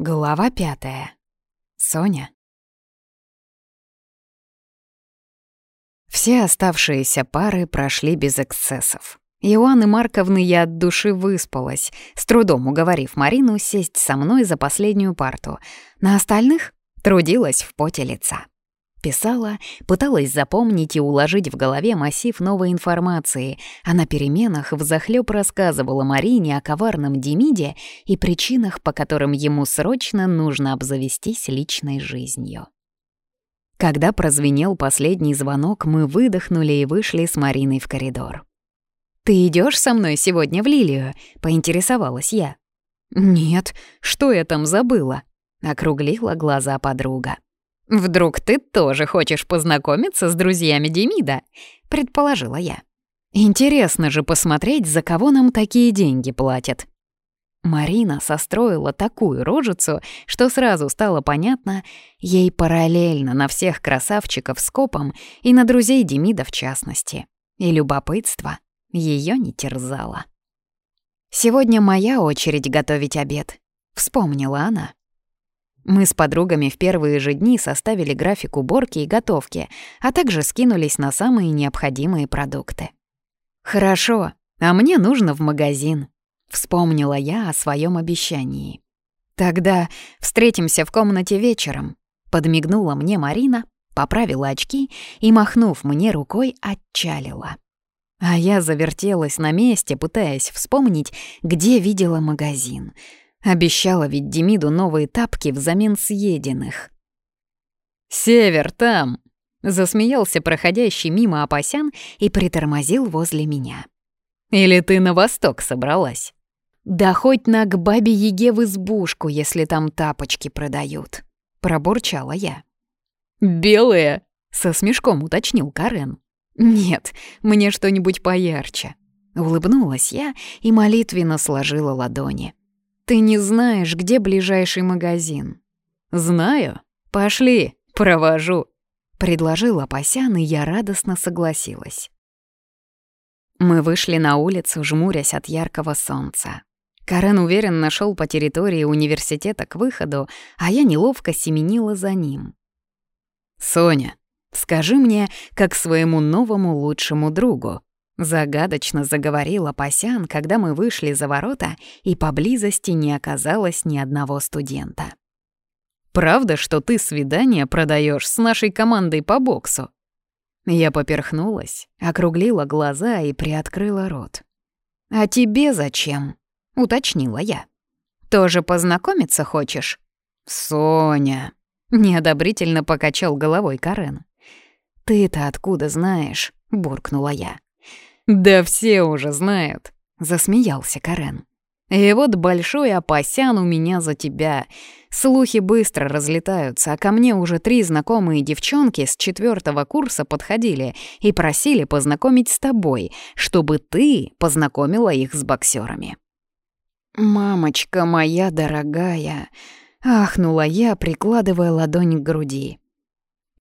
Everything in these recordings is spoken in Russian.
Глава пятая. Соня. Все оставшиеся пары прошли без эксцессов. Иоанны Марковны я от души выспалась, с трудом уговорив Марину сесть со мной за последнюю парту. На остальных трудилась в поте лица. Писала, пыталась запомнить и уложить в голове массив новой информации, а на переменах взахлёб рассказывала Марине о коварном Демиде и причинах, по которым ему срочно нужно обзавестись личной жизнью. Когда прозвенел последний звонок, мы выдохнули и вышли с Мариной в коридор. «Ты идешь со мной сегодня в Лилию?» — поинтересовалась я. «Нет, что я там забыла?» — округлила глаза подруга. «Вдруг ты тоже хочешь познакомиться с друзьями Демида?» — предположила я. «Интересно же посмотреть, за кого нам такие деньги платят». Марина состроила такую рожицу, что сразу стало понятно, ей параллельно на всех красавчиков с копом и на друзей Демида в частности. И любопытство ее не терзало. «Сегодня моя очередь готовить обед», — вспомнила она. Мы с подругами в первые же дни составили график уборки и готовки, а также скинулись на самые необходимые продукты. «Хорошо, а мне нужно в магазин», — вспомнила я о своем обещании. «Тогда встретимся в комнате вечером», — подмигнула мне Марина, поправила очки и, махнув мне рукой, отчалила. А я завертелась на месте, пытаясь вспомнить, где видела магазин — Обещала ведь Демиду новые тапки взамен съеденных. «Север там!» — засмеялся проходящий мимо опасян и притормозил возле меня. «Или ты на восток собралась?» «Да хоть на к бабе Еге в избушку, если там тапочки продают», — пробурчала я. «Белые!» — со смешком уточнил Карен. «Нет, мне что-нибудь поярче». Улыбнулась я и молитвенно сложила ладони. Ты не знаешь, где ближайший магазин. Знаю. Пошли, провожу. Предложила Пасян, и я радостно согласилась. Мы вышли на улицу, жмурясь от яркого солнца. Карен уверенно шел по территории университета к выходу, а я неловко семенила за ним. «Соня, скажи мне, как своему новому лучшему другу», Загадочно заговорила Пасян, когда мы вышли за ворота, и поблизости не оказалось ни одного студента. «Правда, что ты свидание продаешь с нашей командой по боксу?» Я поперхнулась, округлила глаза и приоткрыла рот. «А тебе зачем?» — уточнила я. «Тоже познакомиться хочешь?» «Соня!» — неодобрительно покачал головой Карен. «Ты-то откуда знаешь?» — буркнула я. «Да все уже знают», — засмеялся Карен. «И вот большой опасян у меня за тебя. Слухи быстро разлетаются, а ко мне уже три знакомые девчонки с четвертого курса подходили и просили познакомить с тобой, чтобы ты познакомила их с боксерами». «Мамочка моя дорогая!» — ахнула я, прикладывая ладонь к груди.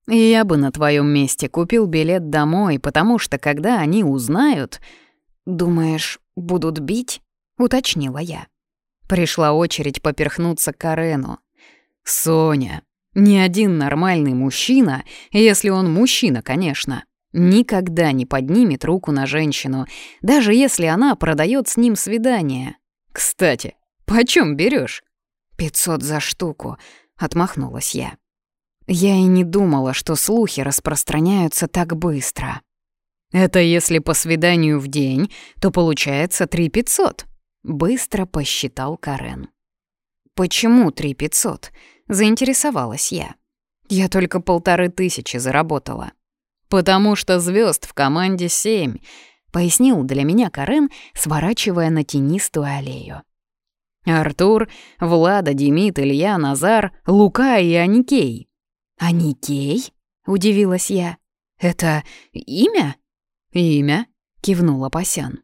Я бы на твоем месте купил билет домой, потому что когда они узнают... Думаешь, будут бить? Уточнила я. Пришла очередь поперхнуться Карену. Соня, ни один нормальный мужчина, если он мужчина, конечно, никогда не поднимет руку на женщину, даже если она продает с ним свидание. Кстати, почем берешь? «Пятьсот за штуку», — отмахнулась я. Я и не думала, что слухи распространяются так быстро. Это если по свиданию в день, то получается 3500, быстро посчитал Карен. Почему 3500? Заинтересовалась я. Я только полторы тысячи заработала. Потому что звезд в команде семь, пояснил для меня Карен, сворачивая на тенистую аллею. Артур, Влада, Демид, Илья, Назар, Лука и Аникей. «Они гей?» — удивилась я. «Это имя?» «Имя?» — кивнул Апасян.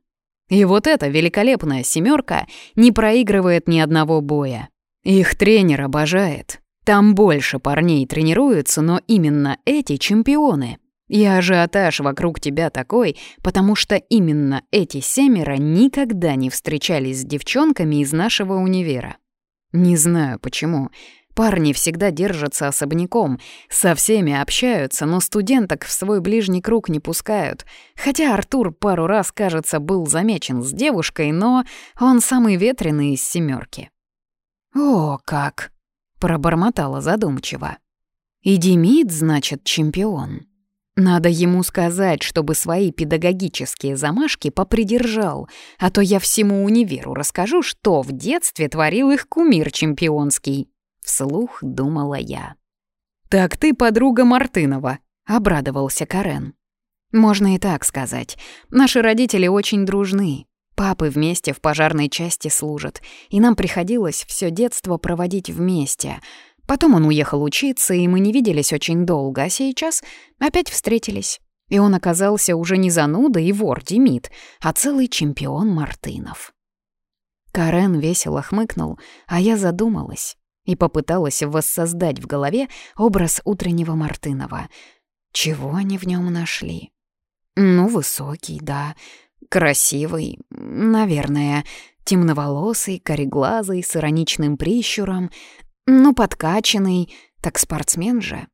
«И вот эта великолепная семерка не проигрывает ни одного боя. Их тренер обожает. Там больше парней тренируются, но именно эти чемпионы. И ажиотаж вокруг тебя такой, потому что именно эти семеро никогда не встречались с девчонками из нашего универа. Не знаю почему, Парни всегда держатся особняком, со всеми общаются, но студенток в свой ближний круг не пускают. Хотя Артур пару раз, кажется, был замечен с девушкой, но он самый ветреный из семерки. «О, как!» — пробормотала задумчиво. «И Демид, значит, чемпион. Надо ему сказать, чтобы свои педагогические замашки попридержал, а то я всему универу расскажу, что в детстве творил их кумир чемпионский». — вслух думала я. «Так ты подруга Мартынова», — обрадовался Карен. «Можно и так сказать. Наши родители очень дружны. Папы вместе в пожарной части служат, и нам приходилось все детство проводить вместе. Потом он уехал учиться, и мы не виделись очень долго, а сейчас опять встретились. И он оказался уже не зануда и вор Демид, а целый чемпион Мартынов». Карен весело хмыкнул, а я задумалась и попыталась воссоздать в голове образ утреннего Мартынова. Чего они в нем нашли? Ну, высокий, да, красивый, наверное, темноволосый, кореглазый, с ироничным прищуром, ну, подкачанный, так спортсмен же.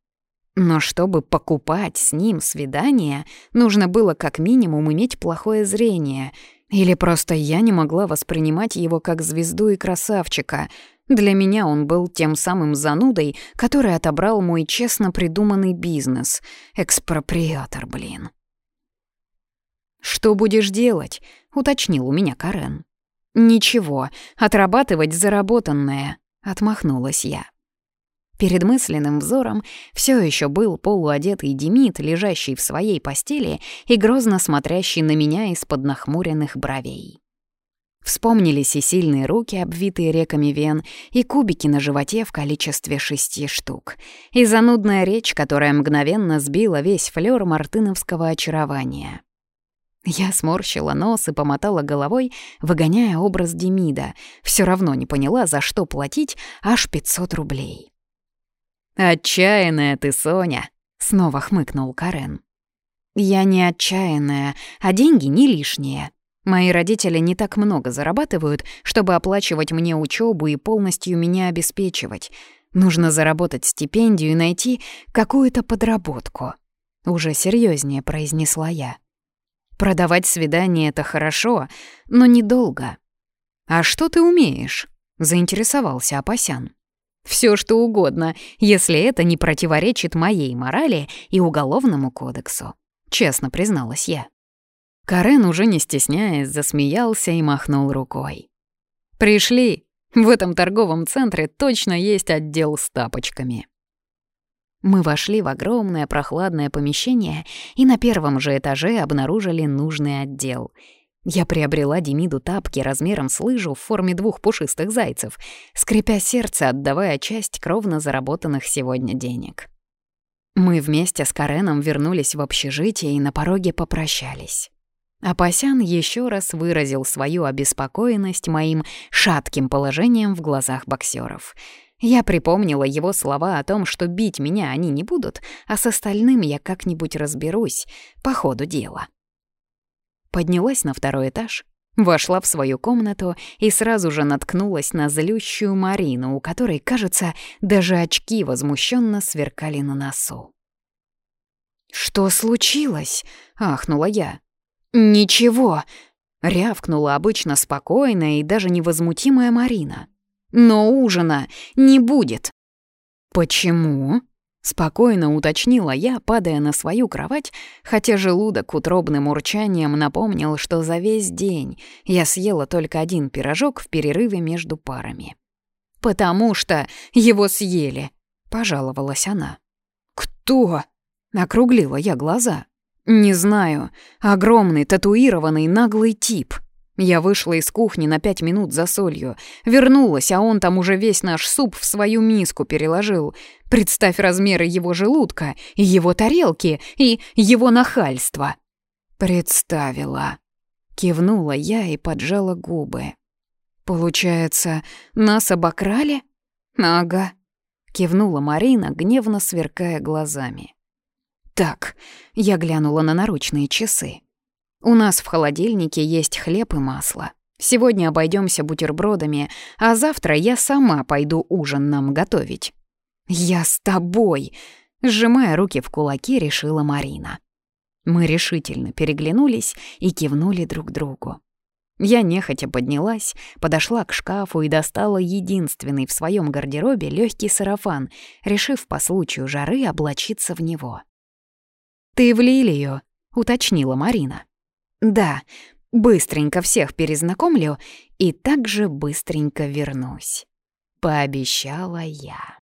Но чтобы покупать с ним свидание, нужно было как минимум иметь плохое зрение. Или просто я не могла воспринимать его как звезду и красавчика — для меня он был тем самым занудой, который отобрал мой честно придуманный бизнес. Экспроприатор, блин. «Что будешь делать?» — уточнил у меня Карен. «Ничего, отрабатывать заработанное», — отмахнулась я. Перед мысленным взором все еще был полуодетый Демид, лежащий в своей постели и грозно смотрящий на меня из-под нахмуренных бровей. Вспомнились и сильные руки, обвитые реками вен, и кубики на животе в количестве шести штук. И занудная речь, которая мгновенно сбила весь флёр мартыновского очарования. Я сморщила нос и помотала головой, выгоняя образ Демида. Все равно не поняла, за что платить аж 500 рублей. «Отчаянная ты, Соня!» — снова хмыкнул Карен. «Я не отчаянная, а деньги не лишние», Мои родители не так много зарабатывают, чтобы оплачивать мне учебу и полностью меня обеспечивать. Нужно заработать стипендию и найти какую-то подработку. Уже серьезнее произнесла я. Продавать свидание — это хорошо, но недолго. «А что ты умеешь?» — заинтересовался Апасян. Все что угодно, если это не противоречит моей морали и уголовному кодексу», — честно призналась я. Карен, уже не стесняясь, засмеялся и махнул рукой. «Пришли! В этом торговом центре точно есть отдел с тапочками!» Мы вошли в огромное прохладное помещение и на первом же этаже обнаружили нужный отдел. Я приобрела Демиду тапки размером с лыжу в форме двух пушистых зайцев, скрипя сердце, отдавая часть кровно заработанных сегодня денег. Мы вместе с Кареном вернулись в общежитие и на пороге попрощались. Апасян еще раз выразил свою обеспокоенность моим шатким положением в глазах боксеров. Я припомнила его слова о том, что бить меня они не будут, а с остальным я как-нибудь разберусь, по ходу дела. Поднялась на второй этаж, вошла в свою комнату и сразу же наткнулась на злющую Марину, у которой, кажется, даже очки возмущенно сверкали на носу. «Что случилось?» — ахнула я. «Ничего», — рявкнула обычно спокойная и даже невозмутимая Марина. «Но ужина не будет». «Почему?» — спокойно уточнила я, падая на свою кровать, хотя желудок утробным урчанием напомнил, что за весь день я съела только один пирожок в перерыве между парами. «Потому что его съели», — пожаловалась она. «Кто?» — округлила я глаза. Не знаю. Огромный, татуированный, наглый тип. Я вышла из кухни на пять минут за солью. Вернулась, а он там уже весь наш суп в свою миску переложил. Представь размеры его желудка, и его тарелки, и его нахальство. Представила. Кивнула я и поджала губы. Получается, нас обокрали? Ага. Кивнула Марина, гневно сверкая глазами так!» Я глянула на наручные часы. «У нас в холодильнике есть хлеб и масло. Сегодня обойдемся бутербродами, а завтра я сама пойду ужин нам готовить». «Я с тобой!» — сжимая руки в кулаки, решила Марина. Мы решительно переглянулись и кивнули друг другу. Я нехотя поднялась, подошла к шкафу и достала единственный в своем гардеробе легкий сарафан, решив по случаю жары облачиться в него. «Ты в Лилию», — уточнила Марина. «Да, быстренько всех перезнакомлю и также быстренько вернусь», — пообещала я.